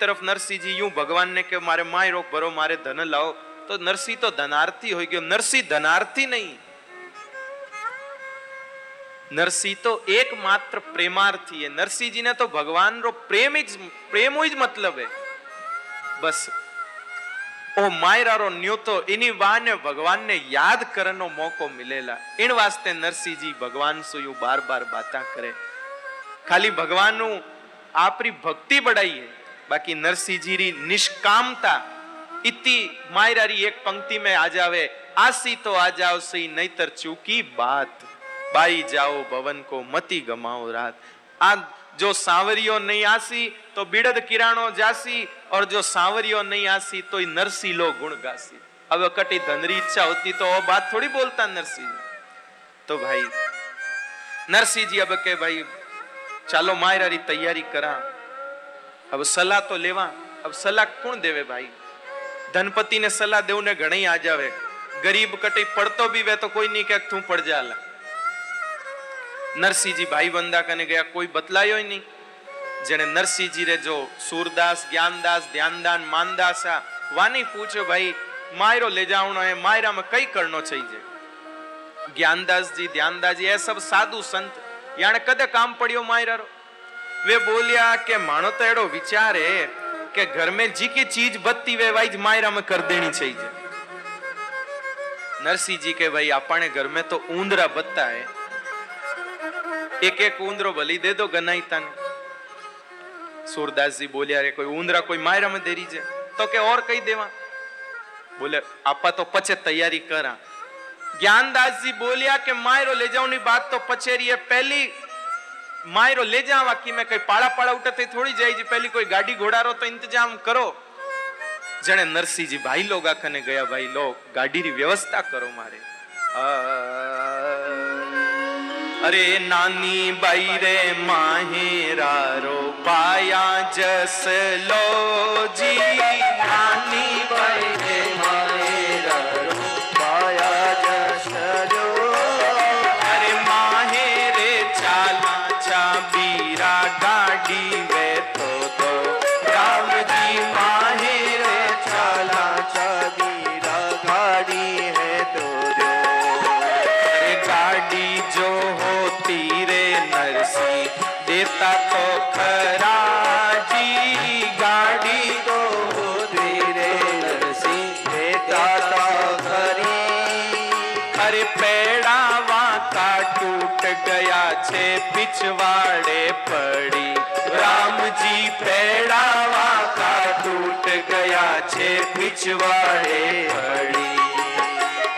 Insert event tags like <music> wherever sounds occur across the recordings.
તરફ નરસિંહજી યું, ભગવાનને કે મારે માય રોગ ભરો, મારે ધન લાવો. તો નરસિંહ તો ધનાર્થી હોય ગયો. નરસિંહ ધનાર્થી નહીં. નરસિંહ તો એકમાત્ર પ્રેમાર્થી હે. નરસિંહજીને તો ભગવાનનો પ્રેમ જ પ્રેમ જ મતલબ હે. બસ. ઓ માયરારો ન્યો તો એની વાને ભગવાનને યાદ કરવાનો મોકો મિલેલા. એણ વાસ્તે નરસિંહજી ભગવાન સુયું બાર બાર બાતા કરે. ખાલી ભગવાનનું આપરી ભક્તિ બડાઈએ બાકી નરસિંહજીની નિષ્કામતા ઇતિ માયરારી એક પંક્તિ મેં આજ આવે આસી તો આજ આવસી નહીતર ચૂકી બાત. બાઈ જાઓ ભવન કો મતી ગમાઓ રાત. આ જો સાંવરિયો નહીં આસી તો બિડદ કિરાણો જાસી ઓર જો સાંવરિયો નહીં આસી તો એ નરસી લો ગુણ ગાસી હવે કટી ધનરી ઈચ્છા હોતી તો બાત થોડી બોલતા નરસિંહ. તો ભાઈ, નરસિંહજી હવે કે ભાઈ, ચાલો માયરારી તૈયારી કરા. હવે સલાહ તો લેવા હવે સલાહ કોણ દેવે ભાઈ ધનપતિને સલાહ દેવું ને ઘણી આજાવે ગરીબ કટી પડતો બી વે તો કોઈ નહીં કે તું પડજાલા નરસિંહજી ભાઈ બંદા કને ગયા કોઈ બતલાયો નહીં જેને નરસિંહજી રે જો સૂરદાસ જ્ઞાનદાસ ધ્યાનદાન માનદાસ વાની પૂછ્યો ભાઈ માયરો લે જાવણો એ માયરામાં કઈ કરનો છે જે જ્ઞાનદાસજી ધ્યાનદાસજી એ સબ સાધુ સંત યાણે કદે કામ પડ્યો માયરારો वे बोलिया कि मानो तो एड़ो विचार है कि घर में जी की चीज बत्ती वे वाइज मायरा में कर देनी चाहिए नरसिंह जी के भाई अपने घर में तो ऊंदरा बत्ता है एक एक ऊंदरो भली दे दो गनाई तन सूरदास जी बोलिया रे कोई ऊंदरा कोई मायरा में देरी जे तो के और कई देवा बोले आपा तो पचे तैयारी करा ज्ञानदास जी बोलिया के मायरो ले जाओ बात तो पचेरी है पहली માયરો લે જાવા કી મેં કઈ પાળા પાળા ઉઠતે થોડી જાય જી પહેલી કોઈ ગાડી ઘોડારો તો ઇંતજામ કરો. જણે નરસિંહજી ભાઈ લોગ આખને ગયા, ભાઈ લોગ ગાડીની વ્યવસ્થા કરો મારે. અરે નાની બાઈ રે માહેરા રો પાયા જસલો જી. पिछवाड़े पड़ी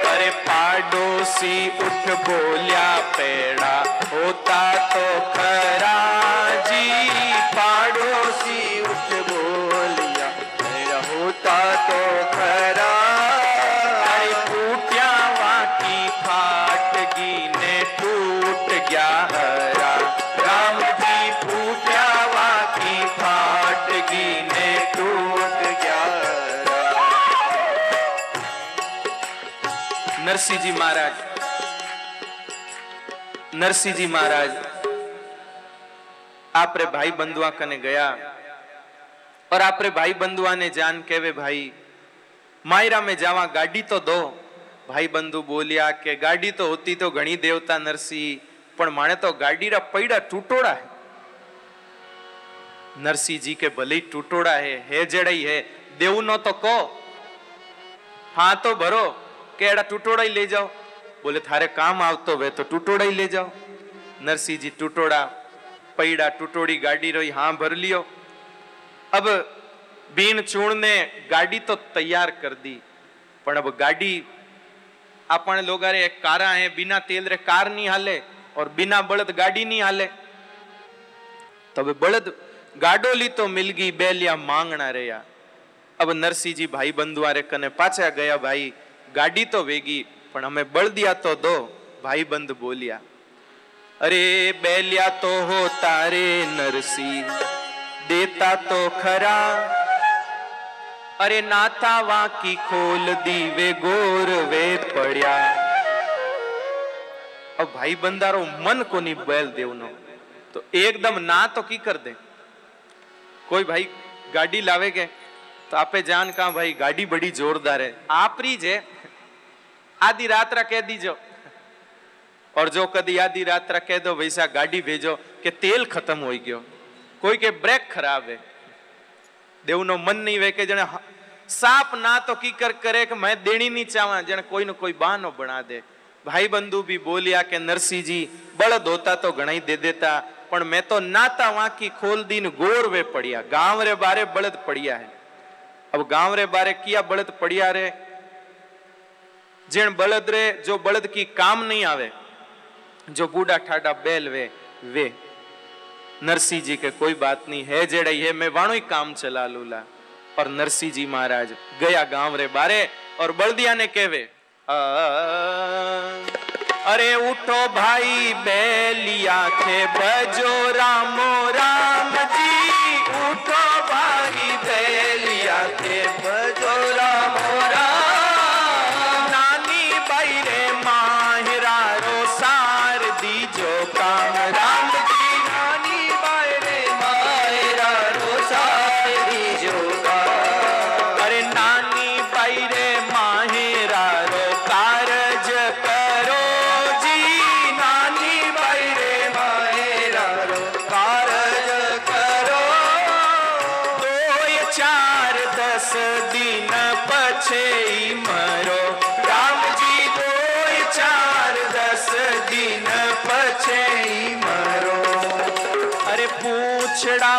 अरे पाडोसी उठ बोलिया पेड़ा होता तो खरा जी पाडोसी उठ बोलिया पेड़ा होता तो खरा નરસિંહજી મહારાજ. નરસિંહજી મહારાજ આપણે ભાઈ બંધવા કને ગયા. और આપણે ભાઈ બંધવાને જાન કેવે ભાઈ, માયરા મે જાવા ગાડી તો દો. ભાઈ બંધુ બોલ્યા કે, ગાડી તો હોતી તો ઘણી દેવતા નરસિંહ, પણ માણે તો ગાડીરા પૈડા તૂટોડા નરસિંહજી કે, ભલે તૂટોડા હે હે જડાઈ હે દેવું નો તો કહો. હા તો ભરો. કે એડા ટુટોળાઈ લઈ જાઓ. બોલે, થારે કામ આવતો વે તો ટુટોળાઈ લઈ જાઓ. નરસિંહજી ટુટોળા પૈડા ટુટોળી ગાડી રહી, હા ભર લ્યો. અબ બીણ ચૂણ ને ગાડી તો તૈયાર કર દી, પણ અબ ગાડી આપણે લોગા રે કારા હે, બિના તેલ રે કાર નહીં હાલે और बिना बड़द गाड़ी नहीं हाले तब बड़द गाडो ली तो मिल गई बैलिया मांगना रहा अब नरसिंह जी भाई बंधुआ रे कने पाचा गया भाई ગાડી તો વેગી, પણ અમે બળદિયા તો દો, ભાઈબંધ બોલ્યા. અરે બેલ્યા તો હો તારે નરસિંહ, દેતા તો ખરા. અરે નાથા વાંકી ખોલ દીવે ગોરવે પડ્યા. ભાઈ બંધારો મન કોની બેલ દેવનો? તો એકદમ ના તો કી કર દે? કોઈ ભાઈ ગાડી લાવે કે? તો આપે જાન કા ભાઈ ગાડી બડી જોરદાર હે. આપરી જે આધી રાત્ર કહી દીજો. ઓર જો કદી આધી રાત્ર કહે દો, વૈસા ગાડી ભેજો, કે તેલ ખતમ હોઈ ગયો. કોઈ કે બ્રેક ખરાબ હે દેવનો મન નહીં વે કે જણે સાપ ના તો કીકર કરે કે મેં દેણી નહીં ચાવા, જણે કોઈનો કોઈ બહાનો બના દે. ભાઈ બંધુ બી બોલ્યા કે નરસિંહજી બળદ હોતા તો ઘણા દે દેતા, પણ મેં તો નાતા વાંકી ખોલ દીન ગોરવે પડ્યા. ગાંવ રે બારે બળદ પડ્યા હે. અબ ગાંવ રે બારે કિયા બળદ પડ્યા રે? જેણ બળદ રે, જો બળદ કી કામ નહીં આવે, જો બૂડા ઠાડા બેલ વે વે. નરસિંહજી કે કોઈ બાત નહીં, હે જેડાઈ, હે મેં વાણો કામ ચલા લુલા પર નરસિંહજી મહારાજ, ગયા ગામ રે બારે, ઓર બળદિયાને કહેવે અરે ઉઠો ભાઈ બેલિયા કે બજો રામો રામ.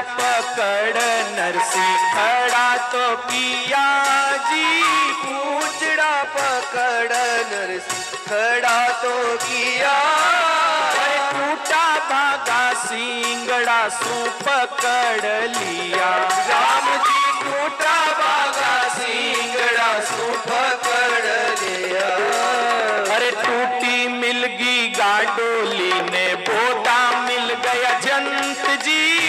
पकड़ नरसी खड़ा तो पिया जी, पूछड़ा पकड़ नरसी खड़ा तो किया। टूटा भागा सिंगड़ा सू पकड़ लिया। राम जी टूटा भागा सिंगड़ा सू पकड़ लिया। अरे टूटी मिलगी गाडोली ने बोता मिल गया जंत जी।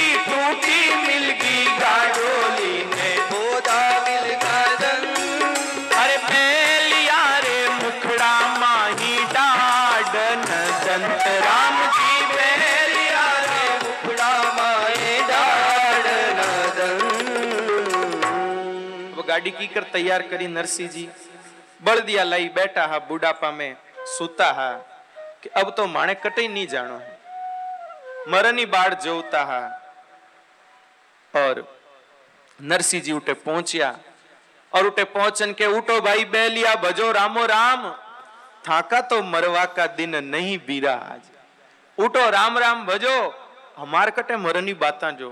वो गाड़ी की कर तैयार करी नरसिंह जी बल्दिया लाई बैठा हा बुढ़ापा में सुता हा कि अब तो माणे कटे नहीं जानो है मरनी बाढ़ जोता हा और नरसिंह जी उठे पहुंचिया और उठे पहुंचन के उठो भाई बैलिया भजो रामो राम थाका तो मरवा का दिन नहीं बीरा आज उठो राम राम भजो हमार कटे मरनी बाता जो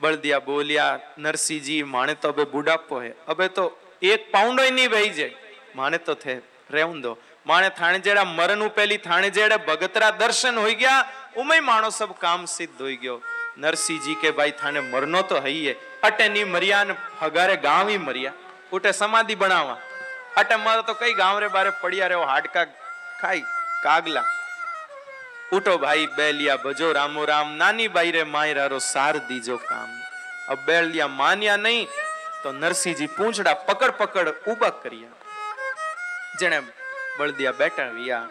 બળદિયા બોલ્યા, નરસિંહજી, માણે તો હવે બુડાપો હે. હવે તો એક પાઉન્ડો નહીં વહી જાય. માણે તો થે, રહેવું દો. માણે થાણે જેડા મરણ ઉપેલી થાણે જેડે ભગતરા દર્શન હોઈ ગયા ઉમે માણો સબ કામ સિદ્ધ હોઈ ગયો. નરસિંહજી કે ભાઈ થાણે મરનો તો હઈએ. અટે ની મર્યા ને હગારે ગાવી મર્યા. ઉટે સમાધિ બનાવવા. અટે મારો તો કઈ ગામ રે બારે પડ્યા રહ્યો, હાડકા ખાઈ, કાગલા. ઉઠો ભાઈ, બેલિયા ભજો, રામો રામ, નાની બાઈ રે માયરારો સાર દીજો કામ. અબ બેલિયા માન્યા નહીં, તો નરસિંહજી પૂંછડા પકડ પકડ ઊભા કર્યા. જેણે બળદિયા બેટાવ્યા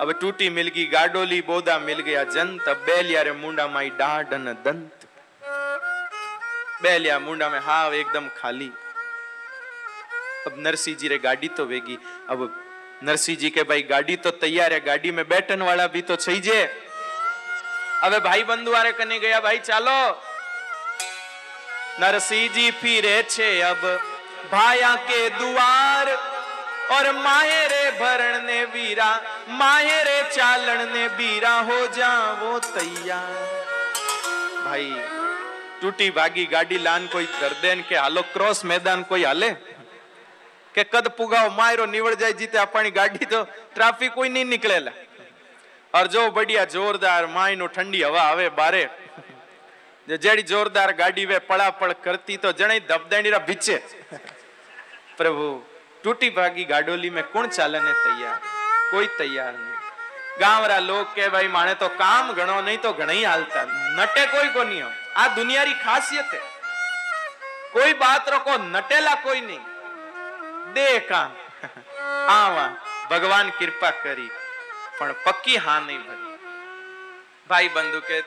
હવે તૂટી મિલ ગઈ, ગાડોલી બોદા મિલ ગયા જંત બેલિયા રે મુંડા માઈ દાઢ અને દંત. બેલિયા મુંડા મે હાવ એકદમ ખાલી. અબ નરસિંહજી રે ગાડી તો વેગી, અબ નરસિંહજી કે ભાઈ, ગાડી તો તૈયાર હે, ગાડી મેં બેટન વાળા ભી તો થઈ જે. હવે ભાઈ બંધુ આરે કને ગયા, ભાઈ, ચાલો. નરસિંહજી ફીરે છે અબ ભાયા કે દુવાર, ઓર માહેરે ભરણ ને વીરા માહેરે ચાલણ ને બીરા, હો જાવો તૈયાર. ભાઈ, તૂટી ભાગી ગાડી, લાન કોઈ દર્દેન કે હાલો, ક્રોસ મેદાન કોઈ હાલે? કે કદ પુગાવ, માયરો નીવળ જાય જીતે આપણી ગાડી તો ટ્રાફિક કોઈ નહીં નીકળેલા. અરજો બડિયા જોરદાર માયનો ઠંડી હવા આવે બારે. જેડી જોરદાર ગાડી વે પળાપળ કરતી તો જણે ધબદાણીરા ભીચે. પ્રભુ, તૂટી ભાગી ગાડોલી મેં કોણ ચાલને તૈયાર? કોઈ તૈયાર નહીં. ગામરા લોક કે ભાઈ માણે તો કામ ઘણો નહીં તો ઘણી હાલતા. નટે કોઈ કોની આ દુનિયારી ખાસિયત કોઈ બાત રકો નટેલા કોઈ નહીં. દે કામ આવા ભગવાન કૃપા કરી. પણ પક્કી હા નહીં ભરી. ભાઈ બંધુ કે,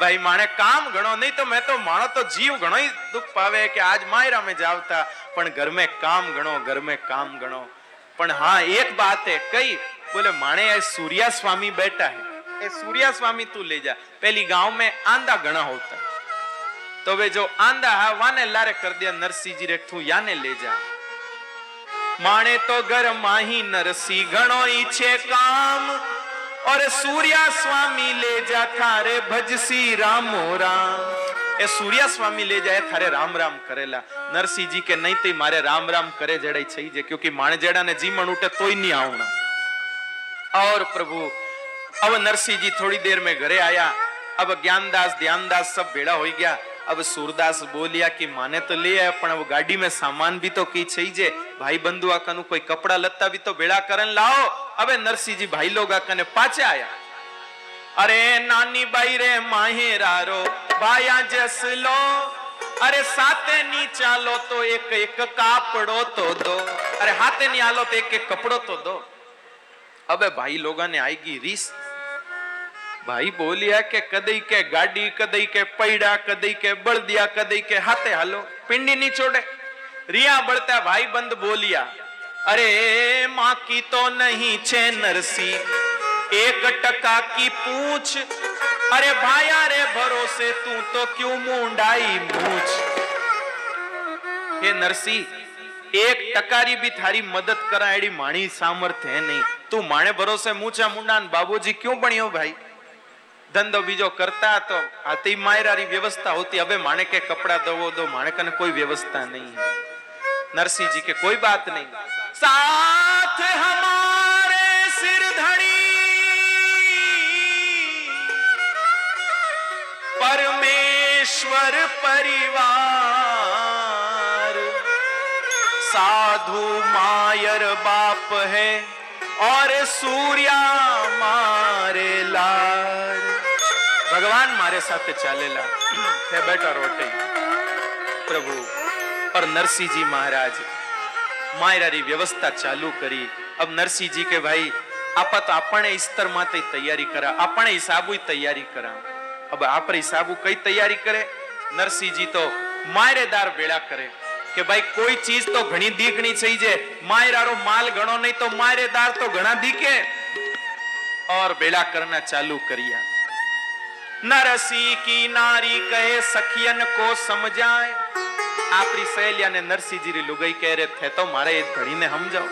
ભાઈ, માણે કામ ગણો નહીં તો મેં તો, માણો તો જીવ ઘણો દુઃખ પાવે કે આજ માયરા મેં જાવતા. પણ ઘર મેં કામ ગણો ઘર મેં કામ ગણો. પણ હા, એક વાત હે કઈ બોલે, માણે સૂર્યા સ્વામી બેઠા હે. એ સૂર્યા સ્વામી તું લઈ જા. પેલી ગાંવ મેં આંધા ઘણા હોતા. તો વે જો આંધા હા વાને લારે કર દે, નરસિંહજી રે તું યાને લઈ જા. जा माणे तो घर माही नरसी घणो ईछे काम और सूर्या स्वामी ले जा थारे भजसी रामो राम એ સૂર્યા સ્વામી લે જાય થારે રામ રામ કરેલા નરસિંહજી કે નહીં તે મારે રામ રામ કરે જડાઈ છે જે ક્યોંકि માણજેડા ને જીમણ ઉઠે તોય નહીં આવણા और प्रभु अब नरसिंह जी थोड़ी देर में घरे आया अब ज्ञानदास ध्यानदास सब भेड़ा हो गया अब सूरदास बोलिया कि माने तो ले आया पण अब गाड़ी में सामान भी तो की छई भाई बंधु आकानु कोई कपड़ा लत्ता भी तो भेड़ा करन लाओ अबे नरसिंह जी भाई लोग आकाने पाचे आया अरे नानी बाई रे माहेरारो भाया जस लो अरे साते नी चालो तो एक एक कापड़ो तो दो अरे हाथे नहीं आलो तो एक एक कपड़ो तो दो अबे भाई लोगों ने आएगी ભાઈ બોલ્યા કે કદઈ કે ગાડી, કદઈ કે પૈડા, કદઈ કે બળદિયા, કદઈ કે હાથે હાલો પિંડી ની છોડે. રિયા બળતા ભાઈ બંધ બોલ્યા, અરે, માકી તો નહીં છે નરસી. એક ટકા કી પૂછ. અરે ભાયા રે ભરોસે તું તો ક્યું મૂંડાઈ મૂછ? હે નરસી, એક ટકારી બી થારી મદદ કરાયડી માણી સામર્થ હે નહીં. તું માણે ભરોસે મૂછા મુંડા બાબુજી ક્યું ભણ્યો ભાઈ? ધંધો બીજો કરતા તો આતી માયરારી વ્યવસ્થા હોતી હવે માણે કે કપડા દવો દો માણે કને કોઈ વ્યવસ્થા નહીં नरसिंह जी के कोई बात नहीं साथ हमारे सिर धड़ी परमेश्वर परिवार साधु मायर बाप है और सूर्या मारे लाल ભગવાન મારે સાથે ચાલેલા. હે બેટા રોટે પ્રભુ પર નરસિંહજી મહારાજ, માયરારી વ્યવસ્થા ચાલુ કરી. અબ નરસિંહજી કે ભાઈ આપત આપણે ઈસ્તર માટે તૈયારી કરા આપણે હિસાબુ તૈયારી કરા. હવે આપણે હિસાબુ કઈ તૈયારી કરે? નરસિંહજી તો માયરેદાર વેળા કરે. કે ભાઈ, કોઈ ચીજ તો ઘણી દીકણી થઈ છે માયરારો માલ ગણો નહીં તો માયરેદાર તો ઘણા દીકે. ઓર વેળા કરના ચાલુ કર્યા. નરસી કી નારી કહે, સખિયન કો સમજાય? આપણી સહેલિયા ને નરસિંહજી લુગઈ કહે રે, થે તો મારે એ ઘણીને સમજાવો.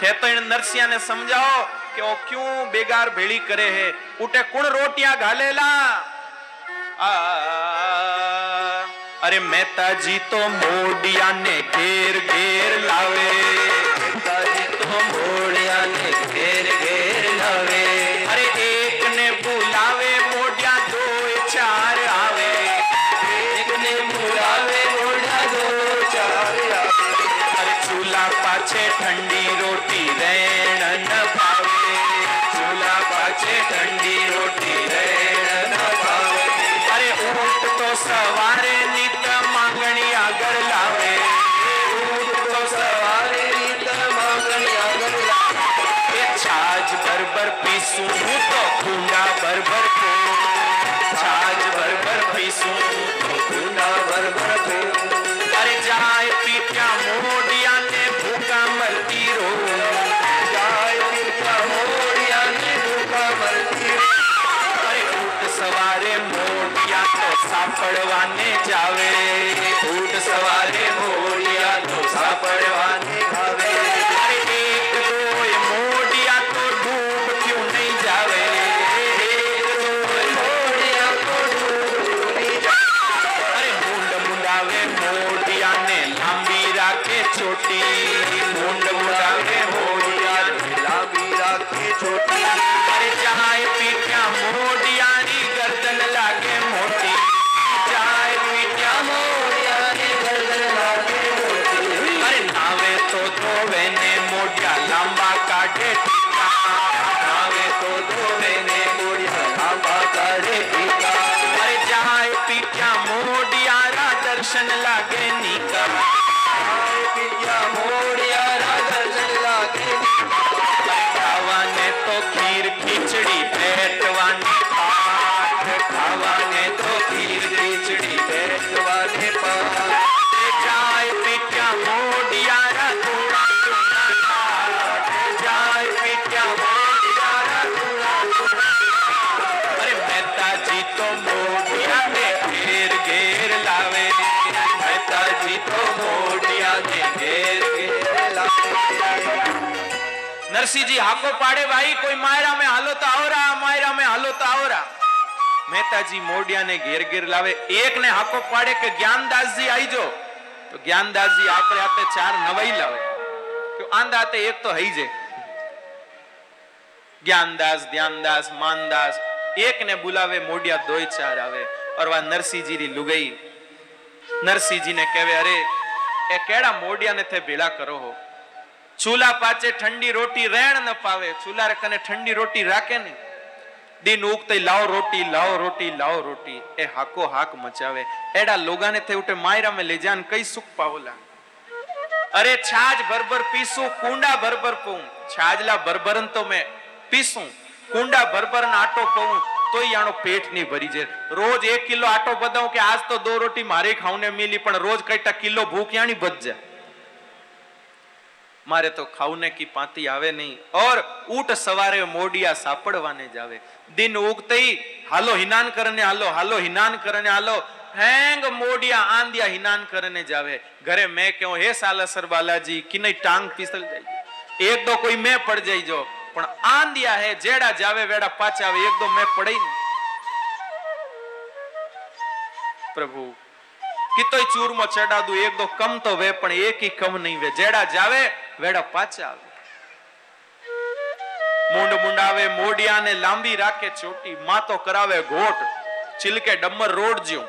થે તો એને નરસિંહાને સમજાવો કે ઓ ક્યું બેગાર ભેળી કરે હે? ઉટે કુણ રોટિયા ઘાલેલા? અરે મહેતાજી તો મોડિયાને ઘેર ઘેર લાવે. ઠંડી રોટી રેણ રાખે નરસિંહજી હાકો પાડે ભાઈ, કોઈ માયરા મેં હાલો તો આવરા માયરા મેં હાલો તો આવરા. મહેતાજી મોડિયાને ઘેર ઘેર લાવે. એક ને હાકો પાડે કે જ્ઞાનદાસજી આઈજો. તો જ્ઞાનદાસજી આપણે આપે ચાર નવાઈ લાવે. કે આંદા હાથે એક તો હઈ જાય. જ્ઞાનદાસ, ધ્યાનદાસ, માનદાસ એક ને બોલાવે મોડિયા દોય ચાર આવે. અરવા નરસિંહજી ની લુગઈ. નરસિંહજી ને કહેવે, અરે, એ કેડા મોડિયા ને તે ભેળા કરો હો? ચૂલા પાચે ઠંડી રોટી રેણ ન પાવે ચૂલા કને ઠંડી રોટી રાખે નહીં દિન ઉગતે લાવ રોટી લાવ રોટી લાવ રોટી. એ હાકો હાક મચાવે. એડા લોગાને થઈ ઉઠે માયરા મે લેજાન કઈ સુખ પાવલા. અરે છાજ ભરભર પીસું, કુંડા ભરભર પઉં છાજલા ભરભરન તો મે પીસું. કુંડા ભરભર આટો પઉં તો આનો પેટ નહીં ભરી જાય. રોજ એક કિલો આટો બધાઉં કે આજ તો દો રોટી મારે ખાઉને મિલી, પણ રોજ કઈટા કિલો ભૂખ યાની બચ જાય. મારે તો ખાઉને કી પાતી આવે નહીં. ઓર ઊટ સવારે મોડિયા સાપડવાને જ આવે. દિન ઉગતઈ, હાલો હિનાન કરને હાલો હાલો હિનાન કરને હાલો. હેંગ મોડિયા આંધિયા હિનાન કરને જાવે ઘરે મેં કહ્યું હે સાલાસર બાલાજી કિને ટાંગ પિસલ જાય. એક દો કોઈ મેં પડ જઈ જો, પણ આંધિયા હે, જેડા જાવે વેડા પાછા આવે. એક દો મેં પડઈ પ્રભુ કિતોય ચૂરમો ચડાદુ એક દો કમ તો વે, પણ એકી કમ નહીં વે. જેડા જાવે, વેડા પાછા આવે. મુંડ મુંડાવે મોડિયાને લાંબી રાખે ચોટી માતો કરાવે ઘોટ ચિલકે ડમર રોડ જ્યું.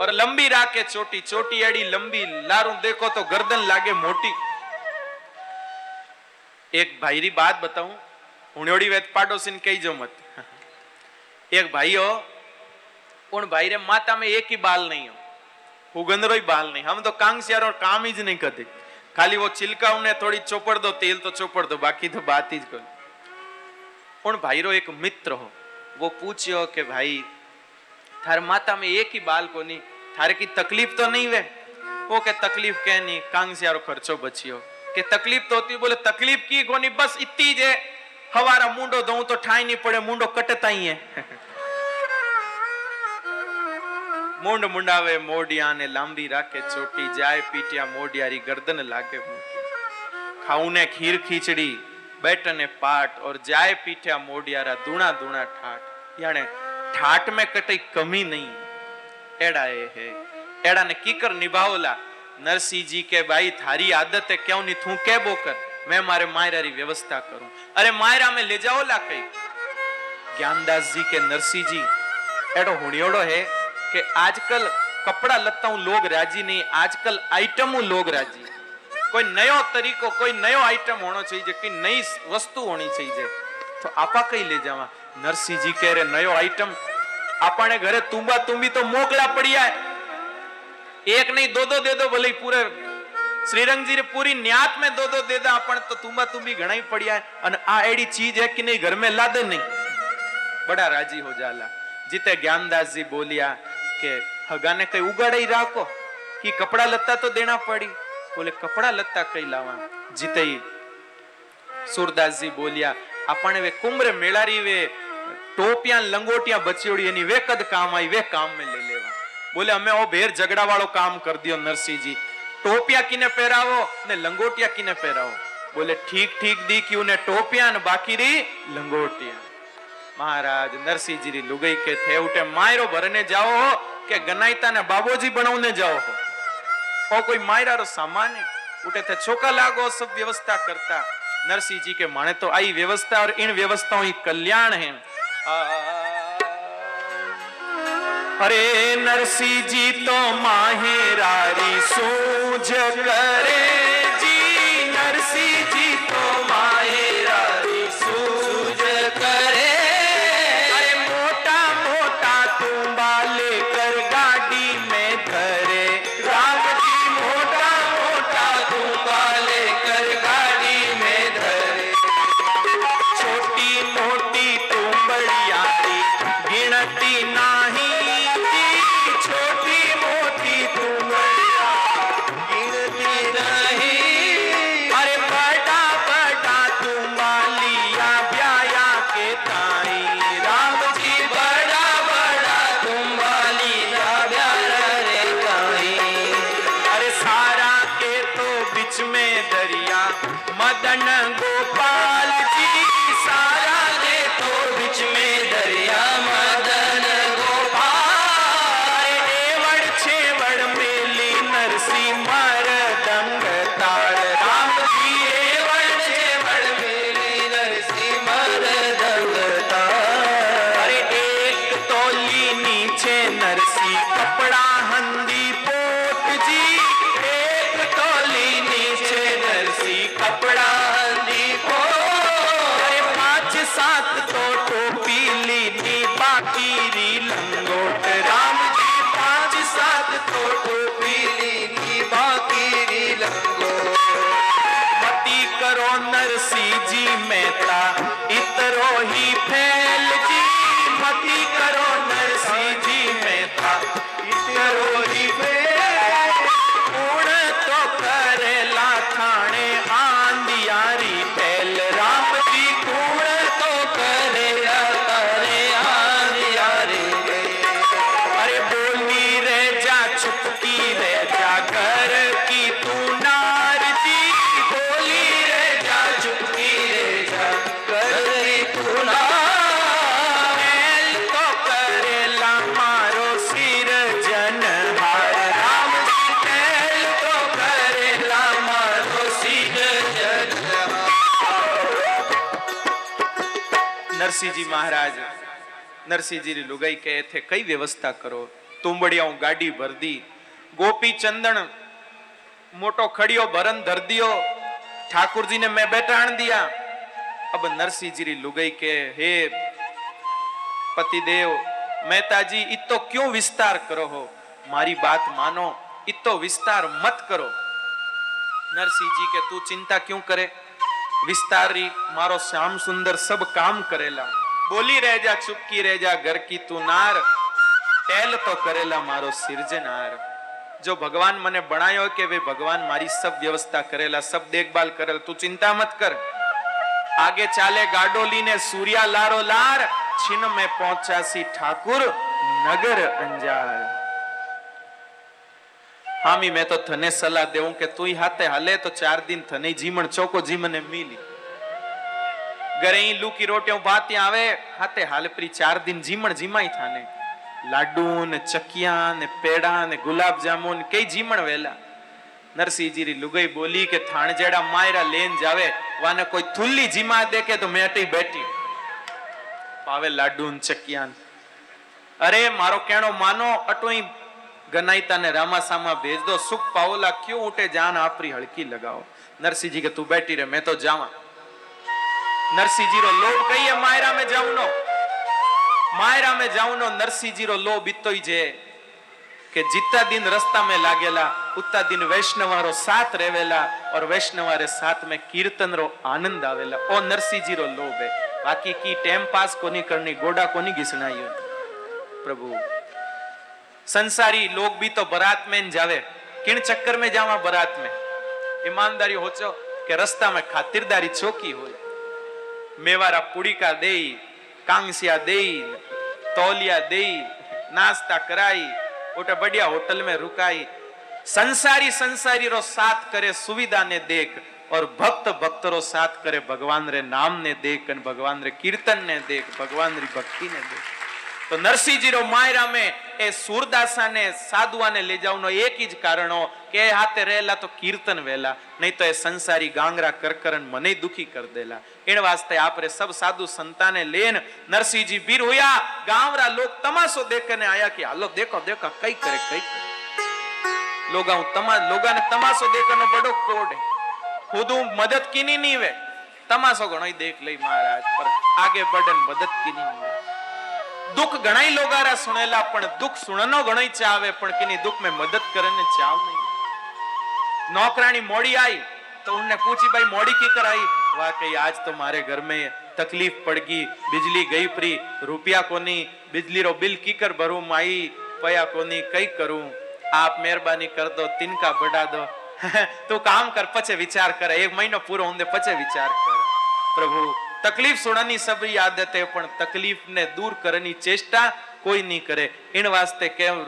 ઓર લંબી રાખે ચોટી ચોટી એડી લંબી, લારું દેખો તો ગરદન લાગે મોટી. એક ભાઈરી વાત બતાવું હુણ્યોડી વેત પાડોશીને કહી જો મત એક ભાઈઓ उन भाई रे माता में एक ही बाल नहीं हो हुगंदरो ही बाल नहीं हम तो कांगसियार और काम ही नहीं करते खाली वो चिलका उन्हें थोड़ी चोपड़ दो तेल तो चोपड़ दो बाकी तो बात ही कर उन भाई रो एक मित्र हो वो पूछियो कि भाई थारे माता में एक ही बाल को नहीं थारे की तकलीफ तो नहीं वे वो के तकलीफ के नहीं कांग से यारो खर्चो बचियो के तकलीफ तो होती बोले तकलीफ की कोनी बस इतनी जे हवारा मुंडो दऊं तो ठाई नहीं पड़े <laughs> મોંડ મુંડાવે મોઢિયાને લાંબી રાખે ચોટી, જાય પીટ્યા મોઢિયારી ગરદન લાગે ખાઉં ને ખીર ખીચડી બેટ ને પાટ, ઓર જાય પીઠ્યા મોઢિયારા ધૂણા ધૂણા ઠાઠ યાણે ઠાઠ મેં કટઈ કમી નહીં. એડા એ હે. એડા ને કીકર નિભાવલા? નરસિંહજી કે ભાઈ થારી આદત હે ક્યાં ની થું કે બોકર મેં મારે માયરારી વ્યવસ્થા કરું. અરે, માયરા મેં લે જાઓ લા કઈ? જ્ઞાનદાસજી કે નરસિંહજી. એડો હુણિયોડો હે. कि आजकल कपड़ा लत्ताओं लोग राजी नहीं आजकल आइटमों लोग राजी કોઈ નયો તરીકો, કોઈ નયો આઈટમ હોણો જોઈએ કે નઈ વસ્તુ હોણી જોઈએ તો આપા કઈ લઈ જવા? નરસિંહજી કહે રે, નયો આઈટમ આપણે ઘરે તુંબા તુંબી તો મોકલા પડ્યા. એક નહીં, દો દો, દે દો, ભલે પૂરે શ્રીરંગજી રે પૂરી ન્યાત મે દો દો, દે દો, આપણ તો તુંબા તુંબી ઘણાય પડ્યા. અને આ એડી ચીજ હે કે નહીં, ઘર મે લાદે નહીં. બડા રાજી હો जाला જીતે જ્ઞાનદાસજી બોલ્યા કે હગાને કઈ ઉગાડાઈ રાખો. કે કપડા લત્તા તો દેણા પડી. બોલે, કપડા લત્તા કઈ લાવા? જીતઈ સુરદાસજી બોલ્યા આપણે વે કુંભરે મેળારી વે ટોપિયા લંગોટિયા બચીઓડી એની વેકદ કામ આવી વે કામ મે લઈ લેવા. બોલે, અમે ઓ ભેર ઝઘડા વાળો કામ કર દિયો નરસિંહજી. ટોપિયા કિને પહેરાવો ને લંગોટિયા કિને પહેરાવો. બોલે, ઠીક ઠીક દી ક્યુ ને ટોપિયા ને બાકી રી લંગોટિયા. મહારાજ નરસિંહજી રી લુગઈ કે થે ઉઠે, માયરો ભરને જાઓ કે ગનાઈતા ને બાબોજી બનાવને જાઓ હો ઓ કોઈ માયરારો સામાન ઉઠે थे छोका लागो सब व्यवस्था करता नरसिंह जी के माने तो आई व्यवस्था और इन व्यवस्थाओं ही कल्याण है अरे नरसिंह जी तो माहिरारी सूझ करे जी नरसिंह जी सात तो टोपी लीनी बाकी री लंगोट। राम के पाँच सात तो टोपी लीनी बाकी री लंगोट। मती करो नरसी जी मेहता, इतरो ही फैल નરસિંહજી મહારાજ નરસિંહજી લુગાઈ કહે છે કઈ વ્યવસ્થા કરો તુંબડિયા ગાડી ભરદી ગોપી ચંદન મોટો ખડિયો ભરન ધરદીયો ઠાકુરજીને મેં બેટાણ દિયા અબ નરસિંહજી લુગાઈ કે હે પતિદેવ મહેતાજી ઈ તો ક્યો વિસ્તાર કરો હો મારી બાત માનો ઈ તો વિસ્તાર મત કરો નરસિંહજી કે તું ચિંતા ક્યું કરે વિસ્તારી, મારો શ્યામ સુંદર સબ કામ કરેલા. બોલી રહેજા, ચૂપકી રહેજા ઘર કી તું નાર. ટેલ તો કરેલા મારો સિર્જનાર. જો ભગવાન મને બણાયો કે ભાઈ ભગવાન મારી સબ વ્યવસ્થા કરેલા, સબ દેખભાલ કરેલ, તું ચિંતા મત કર. આગે ચાલે ગાડોલી ને સૂર્યા લારો લાર, છીન મેં પહોંચાસી ઠાકુર નગર અંજાર. હામી, મેં તો થને સલાહ દેવું કે તું હાથે હાલે તો ચાર દિન થને જીમણ, ચોકો જીમને મિલી. ઘરે લૂકી રોટિયો ભાતી આવે, હાથે હાલ પ્રી ચાર દિન જીમણ, જીમાઈ થાને. લાડુ ને ચકિયા ને પેડા ને ગુલાબ જામુન કઈ જીમણ વેલા? નરસિંહજી લુગઈ બોલી કે, થાણજેડા માયરા લેન જાવે, વાને કોઈ થુલ્લી જીમા દેખે તો મેટી બેઠી ભાવે લાડુ ને ચકિયા ને. અરે, મારો કેણો માનો અટોઈ ગનાઈતા ને રામાસામાં ભેજ દો સુખ પાઓલા ક્યું ઉઠે જાન આપરી હળકી લગાવો? નરસિંહજી કે, તું બેઠી રે, મેં તો જાવા નરસિંહજી રો લોભ કહીએ માયરા મે જાઉં નો માયરા મે જાઉં નો નરસિંહજી રો લોભ ઇતોય જે કે જીતા દિન રસ્તા મે લાગેલા ઉતા દિન વૈષ્ણવારો સાથ રહેવેલા ઓર વૈષ્ણવારે સાથ મે કીર્તન રો આનંદ આવેલા. ઓ નરસિંહજી રો લોભ. હે બાકી કી ટેમ પાસ કોની કરની, ગોડા કોની ઘીસણાયો પ્રભુ संसारी लोग भी तो बारात में जावे किन चक्कर में जावा बारात में ईमानदारी होचो के रस्ता में खातिरदारी छोकी हो मेवारा पुड़िका दे कांगसिया दे तौलिया दे नाश्ता कराई ओटे बढ़िया होटल में रुकाई संसारी संसारी रो साथ करे सुविधा ने देख और भक्त भक्त रो साथ करे भगवान रे नाम ने देख भगवान रे कीर्तन ने देख भगवान री भक्ति ने देख તો નરસિંહજીનો માયરામે એ સુરદાસાને સાધુઆને લઈ જવાનો એક જ કારણો કે હાથે રહેલા તો કીર્તન વહેલા નહીં તો એ સંસારી ગાંગરા કરકરન મને દુખી કર દેલા. એણ વાસ્તે આપણે સબ સાધુ સંતાને લેન નરસિંહજી વીર હોયા. ગામરા લોક તમાશો દેખને આયા કે, હાલો, દેખો દેખો, કઈ કરે કઈ કરે. લોગા હું તમા, લોગાને તમાશો દેખનો બડો કોડ ખુદ હું મદદ કીની નહીં વે. તમાશો ઘણો દેખ લઈ મહારાજ પર આગે બડન મદદ કીની નહીં દુઃખ ઘણાય લોગારા સુણેલા, પણ દુઃખ સુણનો ઘણોય ચાવે પણ કેની દુઃખ મે મદદ કરે ને ચાવ નહીં. નોકરાણી મોડી આવી તો ઉનને પૂછી ભાઈ, મોડી કી કરાઈ? વાહ, કઈ આજ તો મારે ઘર મે તકલીફ પડ ગઈ બિજલી ગઈ પ્રી રૂપિયા કોની બિજલી રો બિલ કી કર ભરું, માઈ પયા કોની કઈ કરું? આપ મહેરબાની કર દો, તિનકા ભડા દો. <laughs> તું કામ કર, પછી વિચાર કરે. એક મહિનો પૂરો હું પછી વિચાર કર. પ્રભુ તકલીફ સોડાની સભી આદતે પણ તકલીફને દૂર કરવાની ચેષ્ટા કોઈ નહીં કરે. એન વાસ્તે કેમ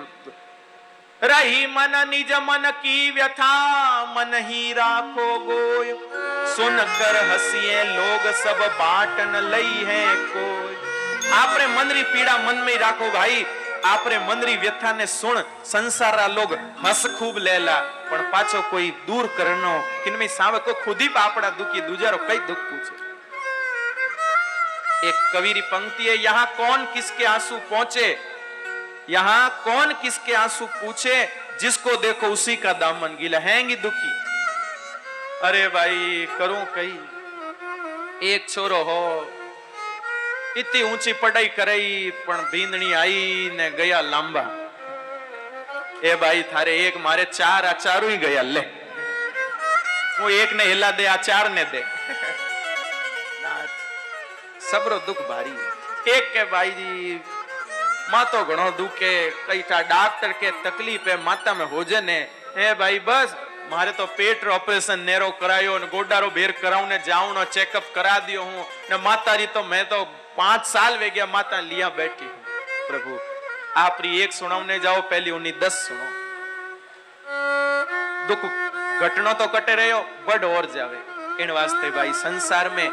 રહી મન નિજ મન કી વ્યથા, મન હી રાખો ગોય. સુન કર હસીએ, લોગ સબ બાટન લઈ હે કોઈ. આપણે મનરી પીડા મનમાં રાખો ભાઈ. આપણે મનરી વ્યથાને સુણ સંસારા લોગ હસ ખૂબ લેલા. પણ પાછો કોઈ દૂર કરનો. કિનમે સાવે કો ખુદી આપડા દુખી, દુજારો કઈ દુખતું છે? एक कवि पंक्ति है यहां कौन किसके आंसू पहुंचे यहां कौन किसके आंसू पूछे जिसको देखो उसी का दामन गीला हैंगी दुखी अरे भाई करूं कई एक छोरो हो इतनी ऊंची पढ़ाई कराई पण भींदणी आई ने गया लांबा ए भाई थारे एक मारे चार आ चारू ही गया ले હું એક ને હેલા દે આ ચાર ને દે સબરો દુઃખ ભારી. એક કે ભાઈજી માં તો ઘણો દુખે કઈ ડાક્ટર કે તકલીફ એ માતા મે હોજે ને. હે ભાઈ, બસ, મારે તો પેટ ઓપરેશન નેરો કરાયો ને ગોડારો ભેર કરાવું ને જાઉં નો ચેકઅપ કરા દયો હું. ને માતારી તો મેં તો પાંચ સાલ વે ગયા માતા લિયા બેઠી પ્રભુ, આપરી એક સુણાવને જાઓ પહેલી ઉની દસ સુણો. દુઃખ, ઘટનો તો કટે રહ્યો, બડ ઓર જાવે. એન વાસ્તે ભાઈ સંસાર મેં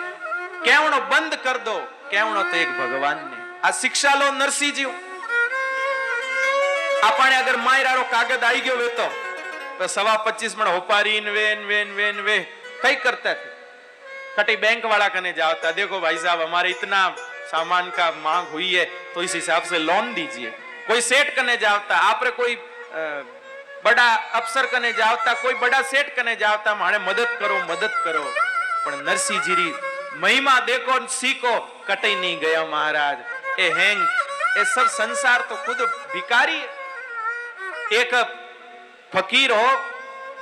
કેવણો બંધ કર દો કેવણો તો એક ભગવાન ને આ શિક્ષા લો નરસિંહજી આપણે અગર માયરારો કાગદ આવી ગયો વેતો તો સવા પચીસ મણ હોપારીન વેન વેન વેન वे कई करता थे कटी बैंक वाला कने जाता देखो भाई साहब हमारे इतना सामान का मांग हुई है तो इस हिसाब से लोन दीजिए कोई सेठ कने जाता आपरे कोई अ, बड़ा अफसर कने जावता कोई बड़ा सेठ कने जावता माने मदद करो मदद करो પણ નરસિંહજીરી મહિમા દેખો સીખો કટઈ નહીં ગયા મહારાજ. એ હેંગ, એ સબ સંસાર તો ખુદ ભિકારી. એક ફકીર હો,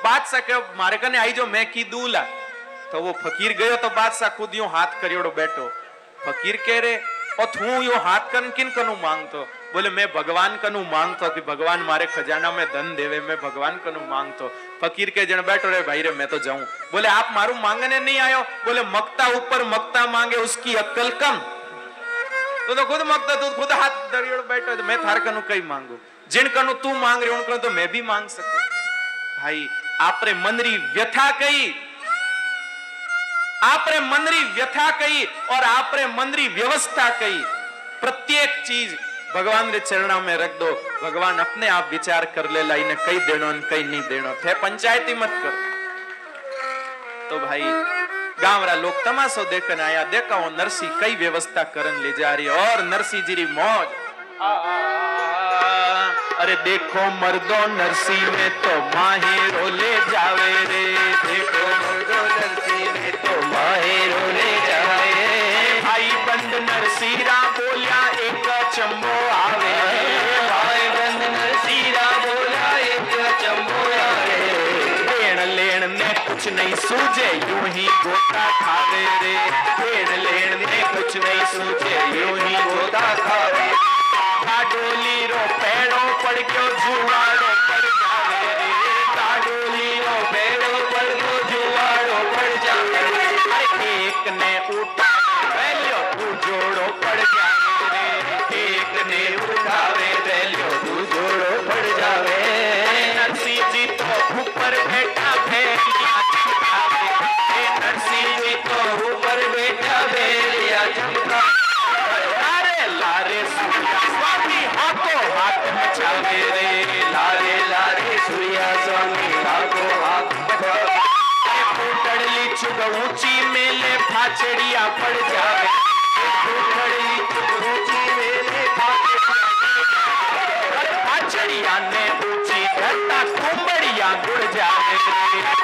બાદશાહ કે મારે કને આવી જો, મેં કીધું લા. તો વો ફકીર ગયો તો બાદશાહ ખુદ યો હાથ કર્યોડો બેઠો. ફકીર કે રે ઓ હું યો હાથ કન કિન કનું માંગતો? बोले मैं भगवान कनु मांगतो कि भगवान मारे खजाना में धन देवे मैं भगवान कनु मांगतो फकीर के जन बैठो रे भाई रे मैं तो जाऊं बोले आप मारू मांगने नहीं आयो बोले मकता ऊपर मकता मांगे उसकी अक्कल कम तो तो खुद मकता तू खुद हाथ दरियोड़ बैठो तो मैं थार कनु कई मांगू जिन कनु तू मांग रही उन कनु तो मैं भी मांग सकूं भाई आपरे मनरी व्यथा कही आपरे मनरी व्यथा कही और आपरे मनरी व्यवस्था कही प्रत्येक चीज भगवान रे चरणा में रख दो भगवान अपने आप विचार कर ले लाई ने कई देनो ने कई नहीं देनो थे पंचायती मत कर तो भाई गांव रा लोग तमाशो देखने आया देखा वो नरसी कई व्यवस्था करन ले जा रही है और नरसी जी री मौज आ, आ, आ, अरे देखो मर्दो नरसी में तो माहिरो ले जावे रे देखो सूझे यूं ही गोता खावे रे लेण लेण ने कुछ नहीं सूझे यूं ही गोता खावे काडोली रो पेड़ो पड़ गयो जुवाड़ो पड़ जावे ऊँची मेले फाचड़िया पड़ जावे. फाचड़िया ने ऊँची धरता कुमड़िया जावे.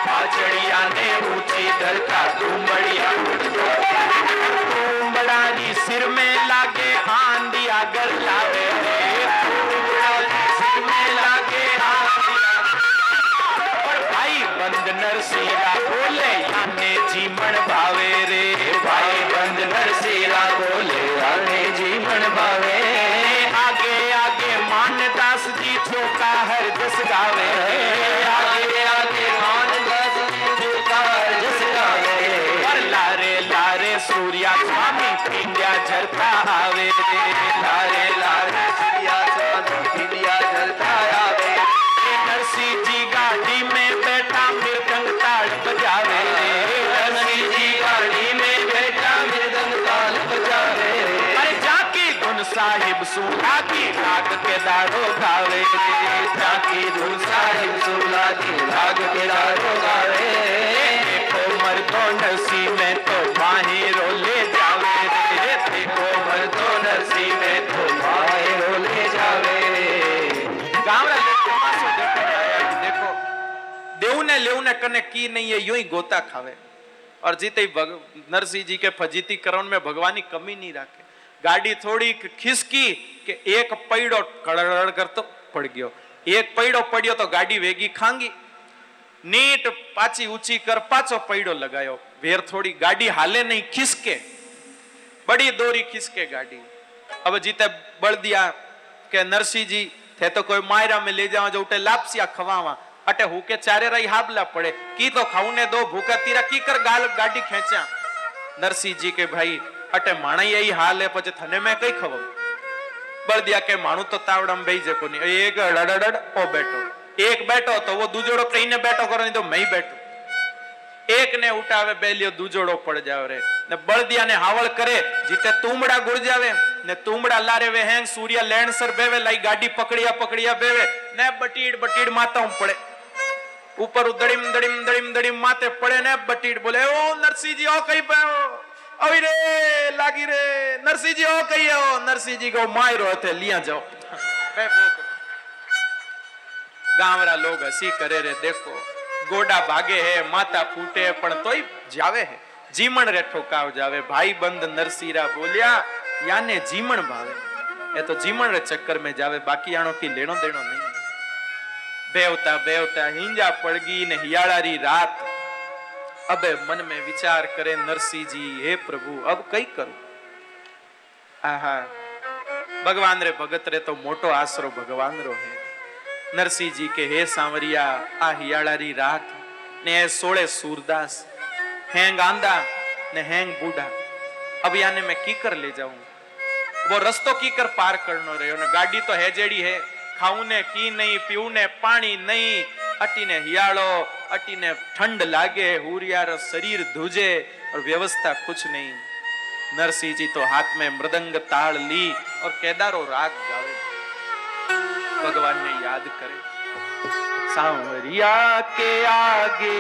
फाचड़िया ने ऊँची धरता कुमड़िया कुमड़ा जी सिर में लागे आंधी अगर लावे. सिर में लागे आंधी और भाई बंद नरसिंह जीवन भावे रे। भाई बंद नरसीरा बोले याने जीवन भावे। आगे आगे मानदास जी छोका हर जस गावे। देव ने लेव ने कने की नहीं है यूं ही गोता खावे और जीते ही भग, नरसिंह जी के फजीती करण में भगवान की कमी नहीं राखे ગાડી થોડીક ખિસકી કે એક પૈડો કડડ કરતો પડી ગયો એક પૈડો પડ્યો તો ગાડી વેગી ખાંગી નીટ પાછી ઊંચી કર પાછો પૈડો લગાયો વેર થોડી ગાડી હાલે નહીં ખિસકે બડી દોરી ખિસકે ગાડી હવે જીતે બળ દિયા કે નરસિંહજી थे तो कोई मायरा में ले जाओ जो उठे लापसिया खवावा अटे हुके चारे रही हाबला पड़े की तो खाऊने दो भूखा तीरा की कर गाल गाड़ी खेचा नरसिंह जी के भाई अटे माणा यही हाल है પછી થને મેં કઈ ખબર બળદિયા કે માણું તો તાવડામ બેહી જે કોની એક ડડડડ ઓ બેઠો એક બેઠો તો વો દુજોડો કહીને બેઠો કરો નહીં તો મેં બેઠો એક ને ઉઠાવે બેલિયો દુજોડો પડ જાવ રે ને બળદિયા ને હાવળ કરે જીતે તુમડા ગુરજાવે ને તુમડા લારે વે હેંગ સૂર્ય લેણસર બેવે લઈ ગાડી પકડિયા પકડિયા બેવે ને બટીડ બટીડ માતા પડે ઉપર દડીમ દડીમ દડીમ દડીમ માથે પડે ને બટીડ બોલે, ઓ નરસિંહજી, ઓ કઈ પાયો? આવી રે, લાગી રે. નરસિંહજી, ઓ કઈ આવો? નરસિંહજી કહો, માયરો હતે લિયા જાઓ. ગામરા લોગ હસી કરે રે, દેખો, ગોડા ભાગે હે માતા ફૂટે, પણ તોય જાવે હે. જીમણ રે ઠોકાવ જાવે, ભાઈ બંધ નરસીરા બોલ્યા, યાને જીમણ ભાવે? એ તો જીમણ રે ચક્કર में જાવે, બાકી આણો કી લેણો દેણો નહીં. બેવતા બેવતા હિંજા પડગી ને હિયાળારી રાત અબે મન में વિચાર કરે નરસિંહ जी हे प्रभु अब કઈ કરું આહા ભગવાન રે ભગત રે તો મોટો આશરો ભગવાન રો હે नरसिंह जी के हे सांवरिया आ हियाळारी रात ने ए सोळे सूरदास हैंग आंदा ने हैंग बूढ़ा अब याने मैं की कर ले जाऊं वो रस्तो की कर पार करनो रह्यो ने गाड़ी तो है जेड़ी है खाऊं ने की नहीं पीऊं ने पानी नहीं अटी ने हियाळो अटी ने ठंड लागे हुरियार शरीर धुजे और व्यवस्था कुछ नहीं नरसिंह जी तो हाथ में मृदंग ताड़ ली और केदारो राग गावे भगवान ने याद करे सांवरिया के आगे